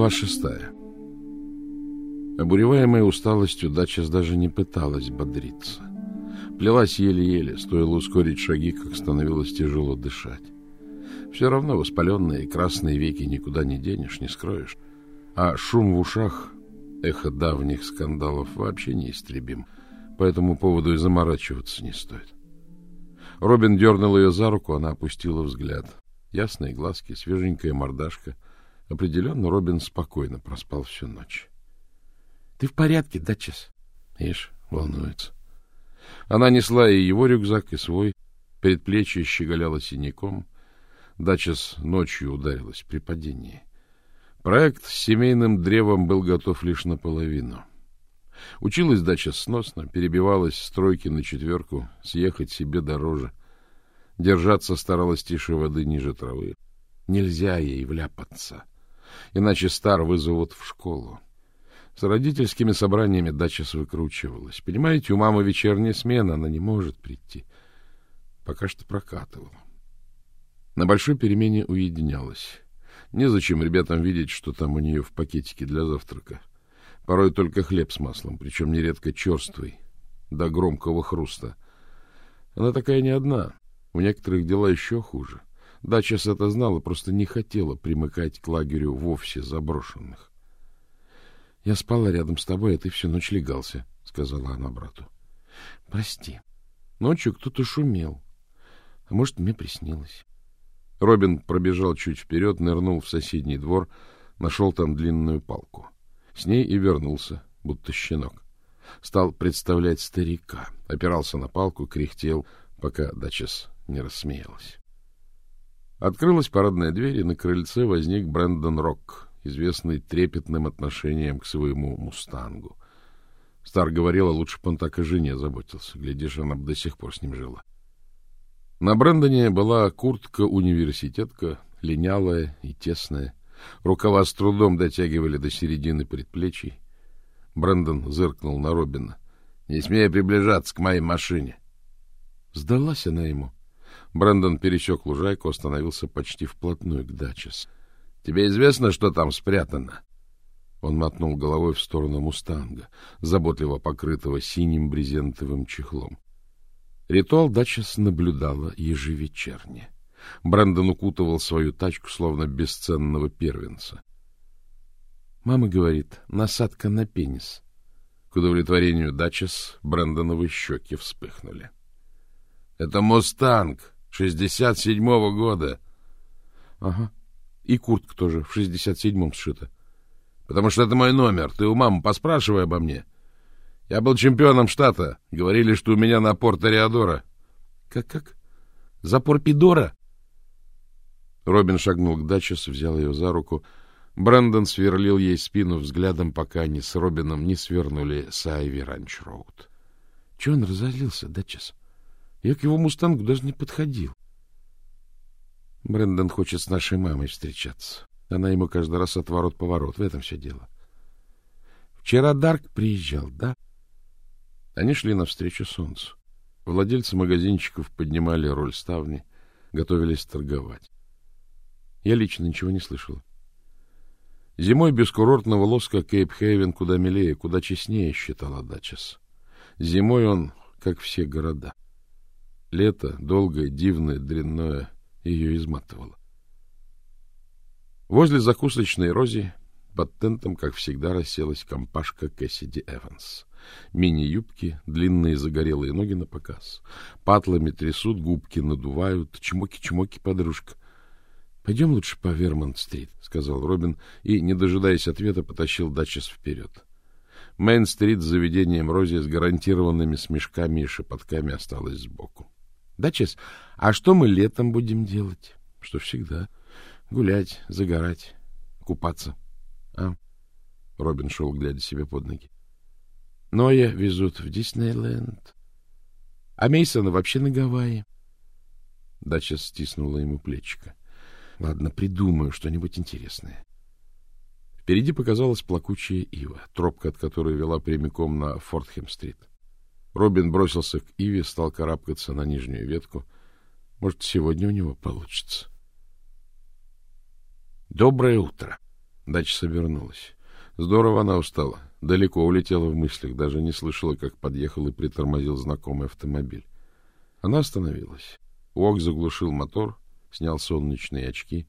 Глава шестая. Обуреваемая усталостью, Дачес даже не пыталась бодриться. Плелась еле-еле, стоило ускорить шаги, как становилось тяжело дышать. Все равно воспаленные красные веки никуда не денешь, не скроешь. А шум в ушах, эхо давних скандалов, вообще неистребим. По этому поводу и заморачиваться не стоит. Робин дернул ее за руку, она опустила взгляд. Ясные глазки, свеженькая мордашка. Определенно, Робин спокойно проспал всю ночь. — Ты в порядке, Датчес? Ишь, волнуется. Она несла и его рюкзак, и свой. Предплечье щеголяло синяком. Датчес ночью ударилась при падении. Проект с семейным древом был готов лишь наполовину. Училась дача сносно, перебивалась стройки на четверку, съехать себе дороже. Держаться старалась тише воды ниже травы. Нельзя ей вляпаться, иначе стар вызовут в школу. С родительскими собраниями дача выкручивалась. Понимаете, у мамы вечерняя смена, она не может прийти. Пока что прокатывала. На большой перемене уединялась. Незачем ребятам видеть, что там у нее в пакетике для завтрака. Порой только хлеб с маслом, причем нередко черствый, до громкого хруста. Она такая не одна. У некоторых дела еще хуже. Дачес это знала, просто не хотела примыкать к лагерю вовсе заброшенных. — Я спала рядом с тобой, а ты всю ночь легался, — сказала она брату. — Прости. Ночью кто-то шумел. А может, мне приснилось. Робин пробежал чуть вперед, нырнул в соседний двор, нашел там длинную палку. С ней и вернулся, будто щенок. Стал представлять старика, опирался на палку, кряхтел, пока Дачес не рассмеялась. Открылась парадная дверь, и на крыльце возник Брэндон Рок, известный трепетным отношением к своему мустангу. Стар говорил, а лучше бы он так о жене заботился. Глядишь, она бы до сих пор с ним жила. На Брэндоне была куртка-университетка, линялая и тесная. Рукава с трудом дотягивали до середины предплечий. Брэндон зыркнул на Робина. — Не смей приближаться к моей машине. Сдалась она ему. Брэндон пересек лужайку, остановился почти вплотную к Дачес. — Тебе известно, что там спрятано? Он мотнул головой в сторону мустанга, заботливо покрытого синим брезентовым чехлом. Ритуал Дачес наблюдала ежевечерне. — Брэндон укутывал свою тачку, словно бесценного первенца. Мама говорит, насадка на пенис. К удовлетворению Дачес Брэндоновы щеки вспыхнули. — Это «Мустанг» шестьдесят седьмого года. — Ага. И куртка тоже в шестьдесят седьмом сшита. — Потому что это мой номер. Ты у мамы поспрашивай обо мне. Я был чемпионом штата. Говорили, что у меня напор Тореадора. Как — Как-как? Запор Пидора? Робин шагнул к Дачес, взял ее за руку. Брэндон сверлил ей спину взглядом, пока они с Робином не свернули с Айви Ранч-Роуд. — Чего он разозлился, Дачес? Я к его мустангу даже не подходил. Брэндон хочет с нашей мамой встречаться. Она ему каждый раз отворот-поворот. В этом все дело. Вчера Дарк приезжал, да? Они шли навстречу солнцу. Владельцы магазинчиков поднимали роль ставни, готовились торговать. Я лично ничего не слышал. Зимой без курортного лоска Кейп-Хейвен куда милее, куда честнее, считала Дачес. Зимой он, как все города. Лето, долгое, дивное, дрянное, ее изматывало. Возле закусочной Рози под тентом, как всегда, расселась компашка Кэссиди Эванс. Мини-юбки, длинные загорелые ноги на показ. Патлами трясут, губки надувают. Чмоки-чмоки, подружка. — Пойдем лучше по Вермонт-стрит, — сказал Робин и, не дожидаясь ответа, потащил Датчес вперед. Мейн-стрит с заведением Рози с гарантированными смешками и шепотками осталась сбоку. — Датчес, а что мы летом будем делать? — Что всегда. Гулять, загорать, купаться. — А? Робин шел, глядя себе под ноги. — Ноя везут в Диснейленд. А Мейсона вообще на Гавайи. Дача стиснула ему плечико. Ладно, придумаю что-нибудь интересное. Впереди показалась плакучая ива, тропка от которой вела прямиком на Фортхем-стрит. Робин бросился к иве, стал карабкаться на нижнюю ветку. Может, сегодня у него получится. Доброе утро. Дача собернулась. Здорово она устала. Далеко улетела в мыслях, даже не слышала, как подъехал и притормозил знакомый автомобиль. Она остановилась. Уок заглушил мотор, снял солнечные очки.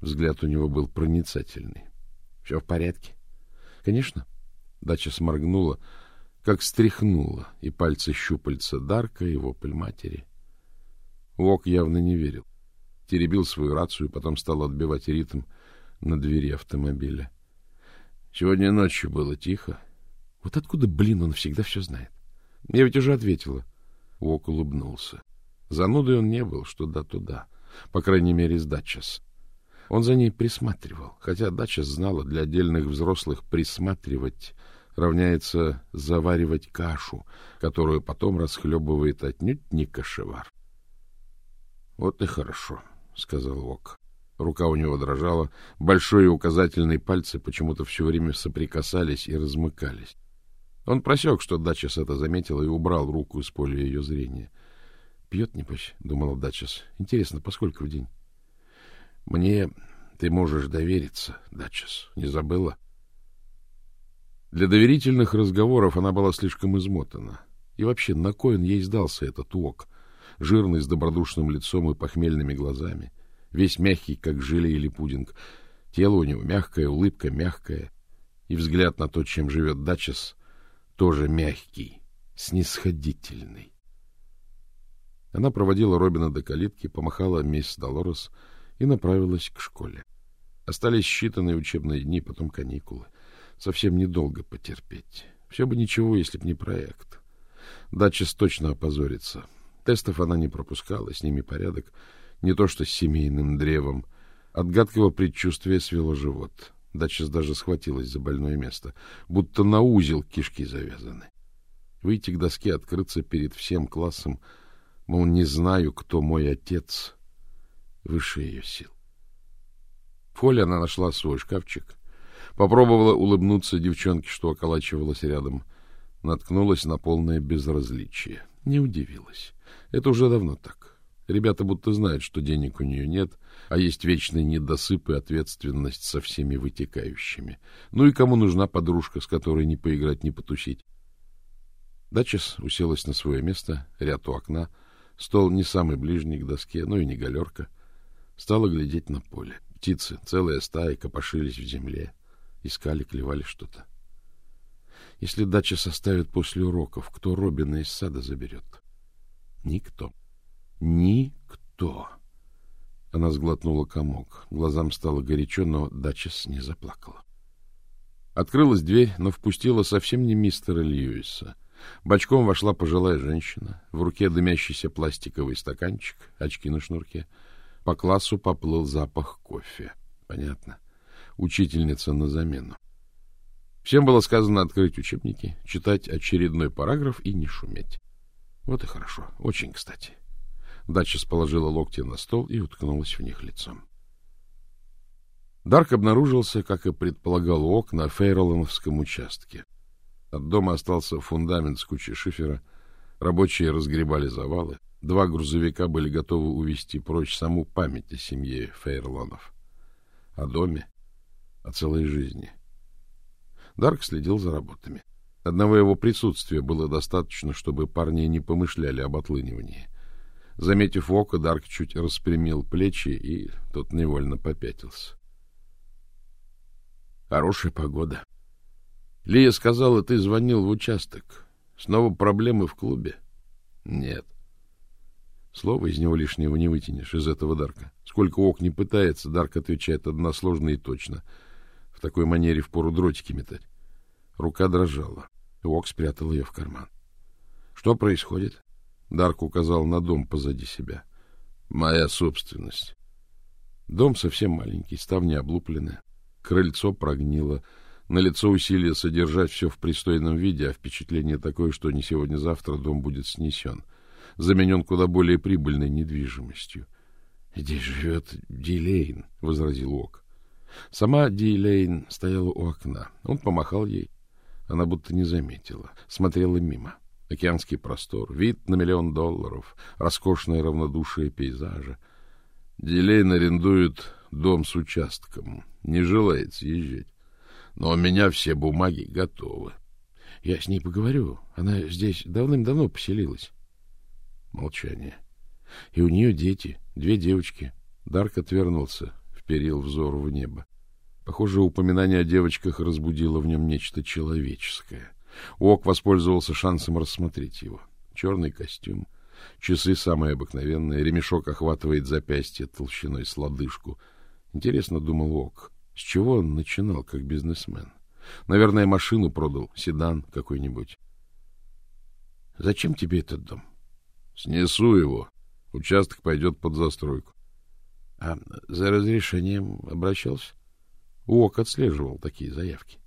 Взгляд у него был проницательный. — Все в порядке? — Конечно. Дача сморгнула, как стряхнула, и пальцы щупальца Дарка и вопль матери. Уок явно не верил. Теребил свою рацию, потом стал отбивать ритм на двери автомобиля. Сегодня ночью было тихо. Вот откуда, блин, он всегда все знает? Я ведь уже ответила. Уок улыбнулся. Занудой он не был, что да-туда. По крайней мере, с Датчас. Он за ней присматривал, хотя Датчас знала, для отдельных взрослых присматривать равняется заваривать кашу, которую потом расхлебывает отнюдь не кашевар. — Вот и хорошо, — сказал Вок. Рука у него дрожала, большой и указательный пальцы почему-то все время соприкасались и размыкались. Он просек, что Дачес это заметила, и убрал руку из поля ее зрения. — Пьет, небось, — думала Дачес. — Интересно, поскольку в день? — Мне ты можешь довериться, Дачес. Не забыла? Для доверительных разговоров она была слишком измотана. И вообще, на кой он ей сдался этот уок? Жирный, с добродушным лицом и похмельными глазами. — весь мягкий, как желе или пудинг. Тело у него мягкое, улыбка мягкая, и взгляд на то, чем живет Дачес, тоже мягкий, снисходительный. Она проводила Робина до калитки, помахала мисс Долорес и направилась к школе. Остались считанные учебные дни, потом каникулы. Совсем недолго потерпеть. Все бы ничего, если б не проект. Дачес точно опозорится. Тестов она не пропускала, с ними порядок — не то что с семейным древом. От гадкого предчувствия свело живот. Дачес даже схватилась за больное место, будто на узел кишки завязаны. Выйти к доске, открыться перед всем классом, мол, не знаю, кто мой отец, выше ее сил. В холле она нашла свой шкафчик, попробовала улыбнуться девчонке, что околачивалась рядом, наткнулась на полное безразличие. Не удивилась. Это уже давно так. Ребята будто знают, что денег у нее нет, а есть вечный недосып и ответственность со всеми вытекающими. Ну и кому нужна подружка, с которой не поиграть, не потусить? Дачес уселась на свое место, ряд у окна, стол не самый ближний к доске, но и не галерка. Стала глядеть на поле. Птицы, целая стая, копошились в земле, искали, клевали что-то. Если дача составит после уроков, кто Робина из сада заберет? Никто. — Никто. Она сглотнула комок. Глазам стало горячо, но Дачес не заплакала. Открылась дверь, но впустила совсем не мистера Льюиса. Бочком вошла пожилая женщина. В руке дымящийся пластиковый стаканчик, очки на шнурке. По классу поплыл запах кофе. Понятно. Учительница на замену. Всем было сказано открыть учебники, читать очередной параграф и не шуметь. Вот и хорошо. Очень кстати. — Дача положила локти на стол и уткнулась в них лицом. Дарк обнаружился, как и предполагал Ок, на Фейролановском участке. От дома остался фундамент с кучей шифера. Рабочие разгребали завалы. Два грузовика были готовы увезти прочь саму память о семье Фейрланов. О доме, о целой жизни. Дарк следил за работами. Одного его присутствия было достаточно, чтобы парни не помышляли об отлынивании. Заметив око, Дарк чуть распрямил плечи, и тот невольно попятился. Хорошая погода. Лия сказала, ты звонил в участок. Снова проблемы в клубе? Нет. Слово из него лишнего не вытянешь, из этого Дарка. Сколько ок не пытается, Дарк отвечает односложно и точно. В такой манере впору дротики метать. Рука дрожала. Ок спрятал ее в карман. Что происходит? Дарк указал на дом позади себя. Моя собственность. Дом совсем маленький, ставни облуплены, крыльцо прогнило, на лицо усилие содержать все в пристойном виде, а впечатление такое, что не сегодня-завтра дом будет снесен, заменен куда более прибыльной недвижимостью. — Здесь живет Дилейн, — возразил Ок. Сама Дилейн стояла у окна. Он помахал ей. Она будто не заметила, смотрела мимо. — океанский простор, вид на миллион долларов, роскошное равнодушие пейзажа. Дилейн арендует дом с участком. Не желает съезжать. Но у меня все бумаги готовы. Я с ней поговорю. Она здесь давным-давно поселилась. Молчание. И у нее дети, две девочки. Дарк отвернулся, вперил взор в небо. Похоже, упоминание о девочках разбудило в нем нечто человеческое. Ок воспользовался шансом рассмотреть его. Черный костюм, часы самые обыкновенные, ремешок охватывает запястье толщиной с лодыжку. Интересно, думал Ок, с чего он начинал как бизнесмен? Наверное, машину продал, седан какой-нибудь. Зачем тебе этот дом? Снесу его. Участок пойдет под застройку. А за разрешением обращался? УОК отслеживал такие заявки.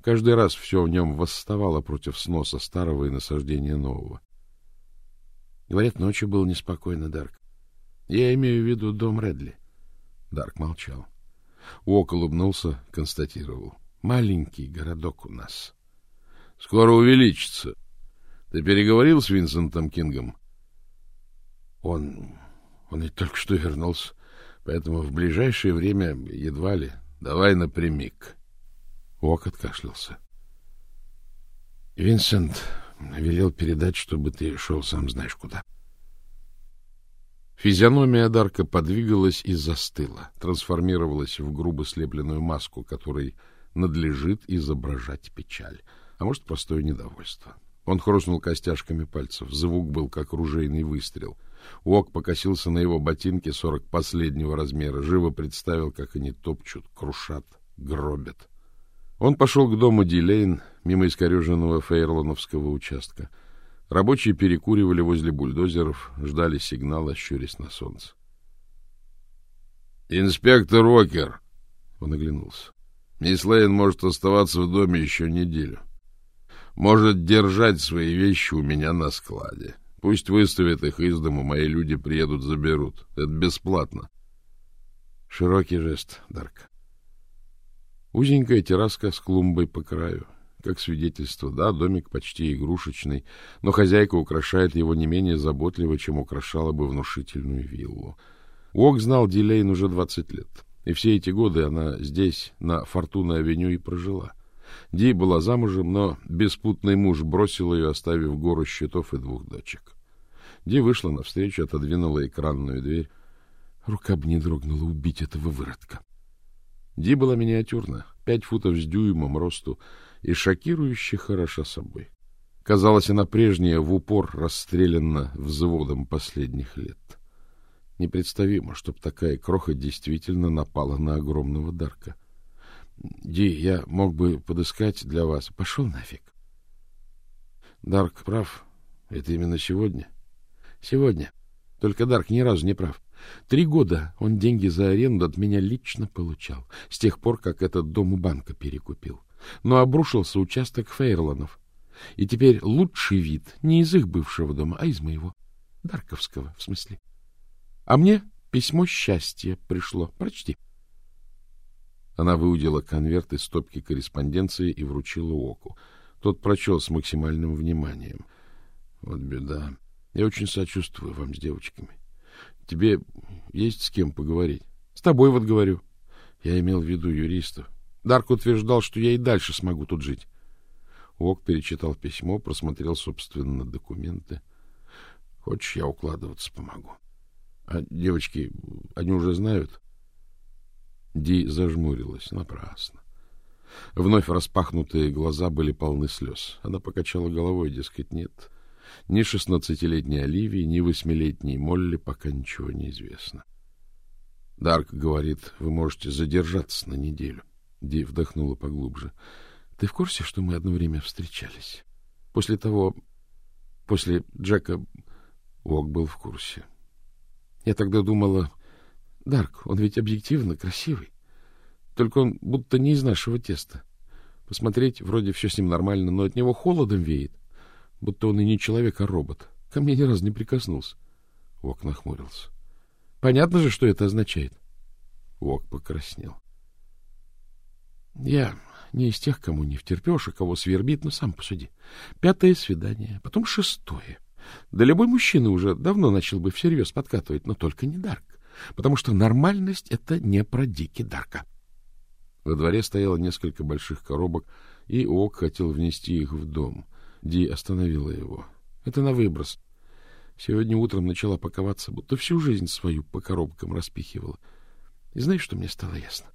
Каждый раз все в нем восставало против сноса старого и насаждения нового. Говорят, ночью было неспокойно, Дарк. Я имею в виду дом Редли. Дарк молчал. Уок улыбнулся, констатировал. Маленький городок у нас. Скоро увеличится. Ты переговорил с Винсентом Кингом? Он... он и только что вернулся, поэтому в ближайшее время едва ли. Давай напрямик. Уок откашлялся. Винсент велел передать, чтобы ты шел сам знаешь куда. Физиономия Дарка подвигалась и застыла, трансформировалась в грубо слепленную маску, которой надлежит изображать печаль, а может, простое недовольство. Он хрустнул костяшками пальцев. Звук был как ружейный выстрел. Уок покосился на его ботинки сорок последнего размера, живо представил, как они топчут, крушат, гробят. Он пошел к дому Дилейн, мимо искореженного фейрлоновского участка. Рабочие перекуривали возле бульдозеров, ждали сигнала, щурясь на солнце. «Инспектор Окер!» Он оглянулся. «Мисс Лейн может оставаться в доме еще неделю. Может держать свои вещи у меня на складе. Пусть выставят их из дому, мои люди приедут, заберут. Это бесплатно». Широкий жест, Дарк. Узенькая терраска с клумбой по краю. Как свидетельство, да, домик почти игрушечный, но хозяйка украшает его не менее заботливо, чем украшала бы внушительную виллу. Уок знал Дилейн уже двадцать лет, и все эти годы она здесь, на Фортуна-авеню, и прожила. Ди была замужем, но беспутный муж бросил ее, оставив гору счетов и двух дочек. Ди вышла навстречу, отодвинула экранную дверь. Рука бы не дрогнула убить этого выродка. Ди была миниатюрна, пять футов с дюймом росту, и шокирующе хороша собой. Казалось, она прежняя в упор расстреляна взводом последних лет. Непредставимо, чтоб такая кроха действительно напала на огромного Дарка. Ди, я мог бы подыскать для вас. Пошел нафиг. Дарк прав. Это именно сегодня. Сегодня. Только Дарк ни разу не прав. Три года он деньги за аренду от меня лично получал, с тех пор, как этот дом у банка перекупил но обрушился участок Фейрланов. И теперь лучший вид не из их бывшего дома, а из моего. Дарковского, в смысле. А мне письмо счастья пришло. Прочти. Она выудила конверт из стопки корреспонденции и вручила Оку. Тот прочел с максимальным вниманием. Вот беда. Я очень сочувствую вам с девочками. Тебе есть с кем поговорить? С тобой вот говорю. Я имел в виду юристов. Дарк утверждал, что я и дальше смогу тут жить. Ок перечитал письмо, просмотрел, собственно, документы. Хочешь, я укладываться помогу? А девочки, они уже знают? Ди зажмурилась напрасно. Вновь распахнутые глаза были полны слез. Она покачала головой, дескать, нет. Ни шестнадцатилетней Оливии, ни восьмилетней Молли пока ничего не известно. Дарк говорит, вы можете задержаться на неделю. Ди вдохнула поглубже. — Ты в курсе, что мы одно время встречались? После того... После Джека... Уок был в курсе. Я тогда думала... Дарк, он ведь объективно красивый. Только он будто не из нашего теста. Посмотреть, вроде все с ним нормально, но от него холодом веет. Будто он и не человек, а робот. Ко мне ни разу не прикоснулся. Уок нахмурился. Понятно же, что это означает. Уок покраснел. Я не из тех, кому не втерпешь, а кого свербит, но сам посуди. Пятое свидание, потом шестое. Да любой мужчина уже давно начал бы всерьез подкатывать, но только не Дарк. потому что нормальность — это не про Дики Дарка. Во дворе стояло несколько больших коробок, и Ок хотел внести их в дом. Ди остановила его. — Это на выброс. Сегодня утром начала паковаться, будто всю жизнь свою по коробкам распихивала. И знаешь, что мне стало ясно?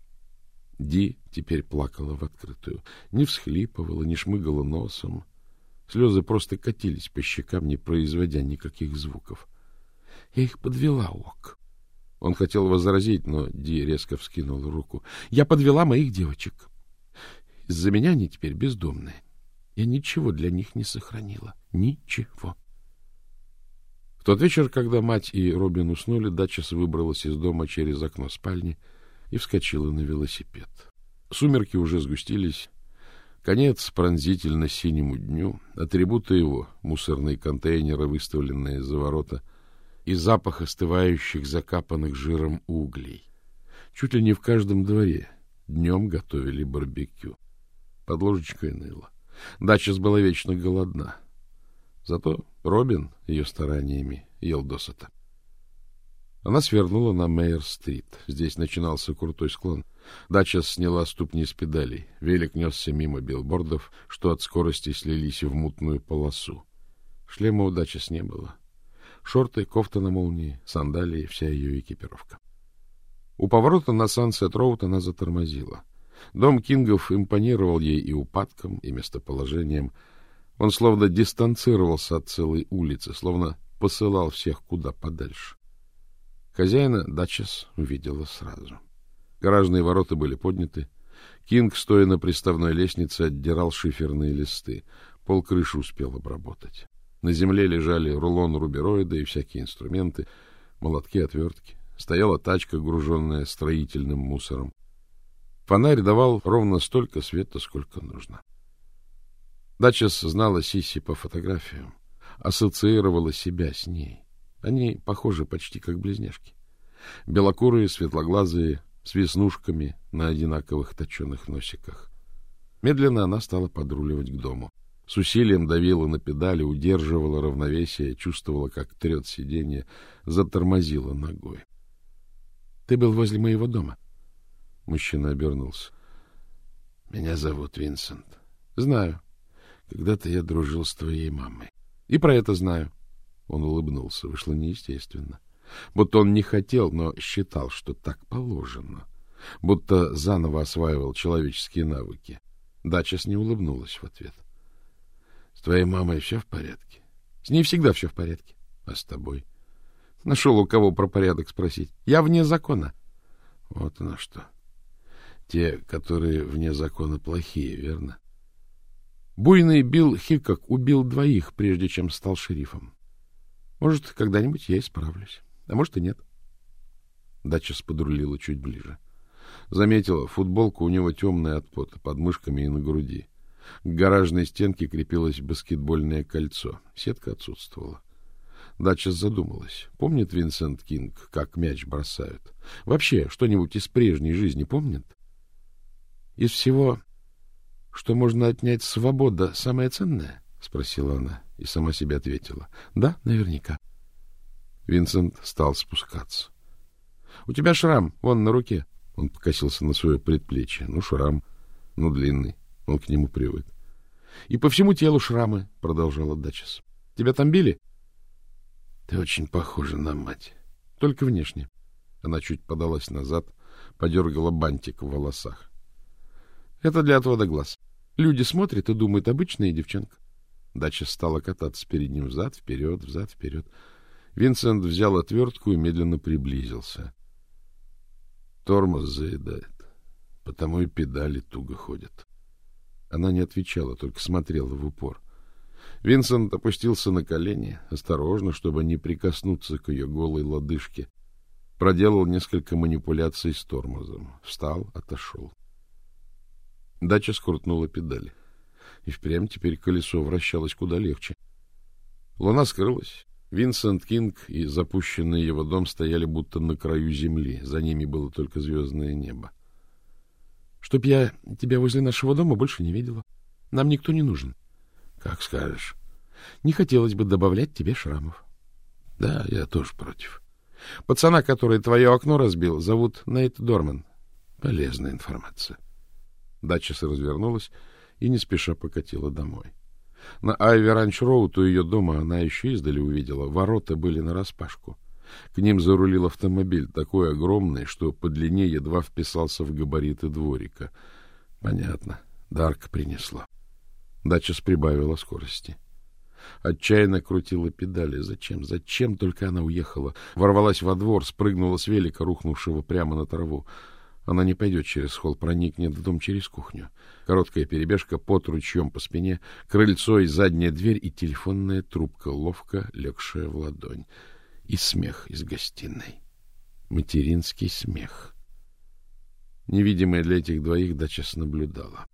Ди теперь плакала в открытую. Не всхлипывала, не шмыгала носом. Слезы просто катились по щекам, не производя никаких звуков. Я их подвела, Ок. Он хотел возразить, но Ди резко вскинул руку. Я подвела моих девочек. Из-за меня они теперь бездомные. Я ничего для них не сохранила. Ничего. В тот вечер, когда мать и Робин уснули, Датчес выбралась из дома через окно спальни и вскочила на велосипед. Сумерки уже сгустились. Конец пронзительно синему дню, атрибуты его, мусорные контейнеры, выставленные за ворота, и запах остывающих, закапанных жиром углей. Чуть ли не в каждом дворе днем готовили барбекю. Под ложечкой ныло. Дача была вечно голодна. Зато Робин ее стараниями ел досыта. Она свернула на Мейер-стрит. Здесь начинался крутой склон. Дачес сняла ступни с педалей. Велик несся мимо билбордов, что от скорости слились в мутную полосу. Шлема у Дачес не было. Шорты, кофта на молнии, сандалии, вся ее экипировка. У поворота на Сансет-Роуд она затормозила. Дом Кингов импонировал ей и упадком, и местоположением. Он словно дистанцировался от целой улицы, словно посылал всех куда подальше. Хозяина Датчес увидела сразу. Гаражные ворота были подняты. Кинг, стоя на приставной лестнице, отдирал шиферные листы. Пол крыши успел обработать. На земле лежали рулон рубероида и всякие инструменты, молотки, отвертки. Стояла тачка, груженная строительным мусором. Фонарь давал ровно столько света, сколько нужно. Датчес знала Сиси по фотографиям, ассоциировала себя с ней. Они похожи почти как близняшки. Белокурые, светлоглазые, с веснушками на одинаковых точеных носиках. Медленно она стала подруливать к дому. С усилием давила на педали, удерживала равновесие, чувствовала, как трет сиденье, затормозила ногой. — Ты был возле моего дома? — Мужчина обернулся. — Меня зовут Винсент. — Знаю. Когда-то я дружил с твоей мамой. — И про это знаю. Он улыбнулся. Вышло неестественно. Будто он не хотел, но считал, что так положено. Будто заново осваивал человеческие навыки. Дачес не улыбнулась в ответ. — С твоей мамой все в порядке? — С ней всегда все в порядке. — А с тобой? — Нашел у кого про порядок спросить. Я вне закона. — Вот оно что. — те, которые вне закона плохие, верно? Буйный Билл Хикок убил двоих, прежде чем стал шерифом. Может, когда-нибудь я исправлюсь. А может и нет. Дача сподрулила чуть ближе. Заметила, футболка у него темная от пота, под мышками и на груди. К гаражной стенке крепилось баскетбольное кольцо. Сетка отсутствовала. Дача задумалась. Помнит Винсент Кинг, как мяч бросают? Вообще, что-нибудь из прежней жизни помнит? Из всего, что можно отнять свобода, самое ценное? — спросила она и сама себе ответила. — Да, наверняка. Винсент стал спускаться. — У тебя шрам, вон на руке. Он покосился на свое предплечье. Ну, шрам, ну, длинный. Он к нему привык. — И по всему телу шрамы, — продолжала Дачес. — Тебя там били? — Ты очень похожа на мать. Только внешне. Она чуть подалась назад, подергала бантик в волосах. Это для отвода глаз. Люди смотрят и думают, обычная девчонка. Дача стала кататься перед ним взад, вперед, взад, вперед. Винсент взял отвертку и медленно приблизился. Тормоз заедает, потому и педали туго ходят. Она не отвечала, только смотрела в упор. Винсент опустился на колени, осторожно, чтобы не прикоснуться к ее голой лодыжке. Проделал несколько манипуляций с тормозом. Встал, отошел. Дача скрутнула педали. И впрямь теперь колесо вращалось куда легче. Луна скрылась. Винсент Кинг и запущенный его дом стояли будто на краю земли. За ними было только звездное небо. — Чтоб я тебя возле нашего дома больше не видела. Нам никто не нужен. — Как скажешь. Не хотелось бы добавлять тебе шрамов. — Да, я тоже против. Пацана, который твое окно разбил, зовут Нейт Дорман. Полезная информация. Датчис развернулась и не спеша покатила домой. На Айви Ранч Роуд у ее дома она еще издали увидела. Ворота были нараспашку. К ним зарулил автомобиль, такой огромный, что по длине едва вписался в габариты дворика. Понятно. Дарк принесла. Датчис прибавила скорости. Отчаянно крутила педали. Зачем? Зачем только она уехала? Ворвалась во двор, спрыгнула с велика, рухнувшего прямо на траву. Она не пойдет через холл, проникнет в дом через кухню. Короткая перебежка, под ручьем по спине, крыльцо и задняя дверь, и телефонная трубка, ловко легшая в ладонь. И смех из гостиной. Материнский смех. Невидимая для этих двоих дача наблюдала.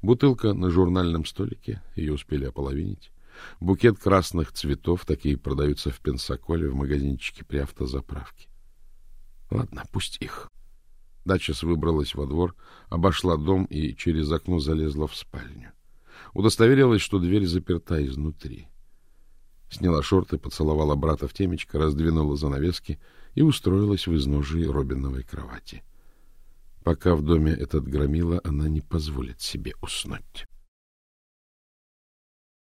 Бутылка на журнальном столике, ее успели ополовинить. Букет красных цветов, такие продаются в Пенсаколе в магазинчике при автозаправке. Ладно, пусть их. Дачес выбралась во двор, обошла дом и через окно залезла в спальню. Удостоверилась, что дверь заперта изнутри. Сняла шорты, поцеловала брата в темечко, раздвинула занавески и устроилась в изножии Робиновой кровати. Пока в доме этот громила, она не позволит себе уснуть.